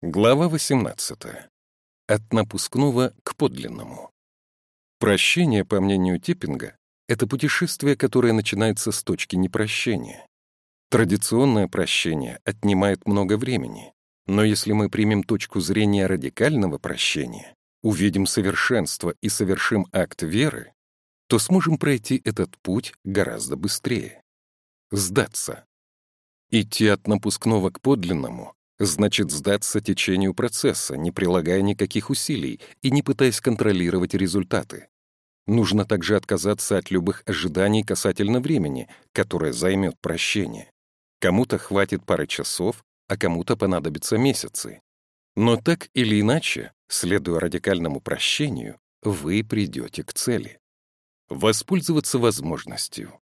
Глава 18. От напускного к подлинному. Прощение, по мнению Типпинга, это путешествие, которое начинается с точки непрощения. Традиционное прощение отнимает много времени, но если мы примем точку зрения радикального прощения, увидим совершенство и совершим акт веры, то сможем пройти этот путь гораздо быстрее. Сдаться. Идти от напускного к подлинному Значит, сдаться течению процесса, не прилагая никаких усилий и не пытаясь контролировать результаты. Нужно также отказаться от любых ожиданий касательно времени, которое займет прощение. Кому-то хватит пары часов, а кому-то понадобятся месяцы. Но так или иначе, следуя радикальному прощению, вы придете к цели. Воспользоваться возможностью.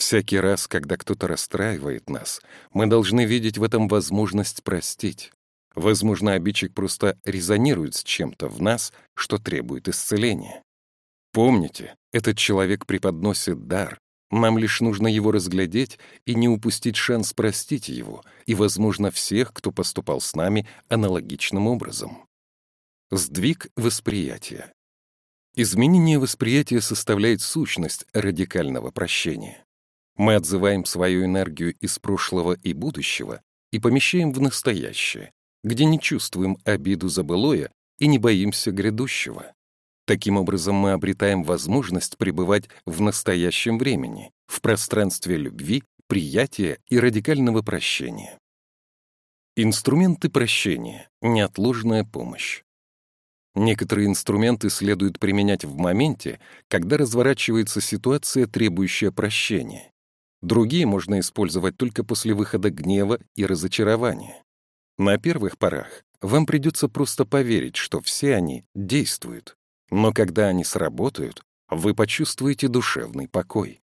Всякий раз, когда кто-то расстраивает нас, мы должны видеть в этом возможность простить. Возможно, обидчик просто резонирует с чем-то в нас, что требует исцеления. Помните, этот человек преподносит дар. Нам лишь нужно его разглядеть и не упустить шанс простить его и, возможно, всех, кто поступал с нами аналогичным образом. Сдвиг восприятия. Изменение восприятия составляет сущность радикального прощения. Мы отзываем свою энергию из прошлого и будущего и помещаем в настоящее, где не чувствуем обиду за былое и не боимся грядущего. Таким образом, мы обретаем возможность пребывать в настоящем времени, в пространстве любви, приятия и радикального прощения. Инструменты прощения. Неотложная помощь. Некоторые инструменты следует применять в моменте, когда разворачивается ситуация, требующая прощения. Другие можно использовать только после выхода гнева и разочарования. На первых порах вам придется просто поверить, что все они действуют. Но когда они сработают, вы почувствуете душевный покой.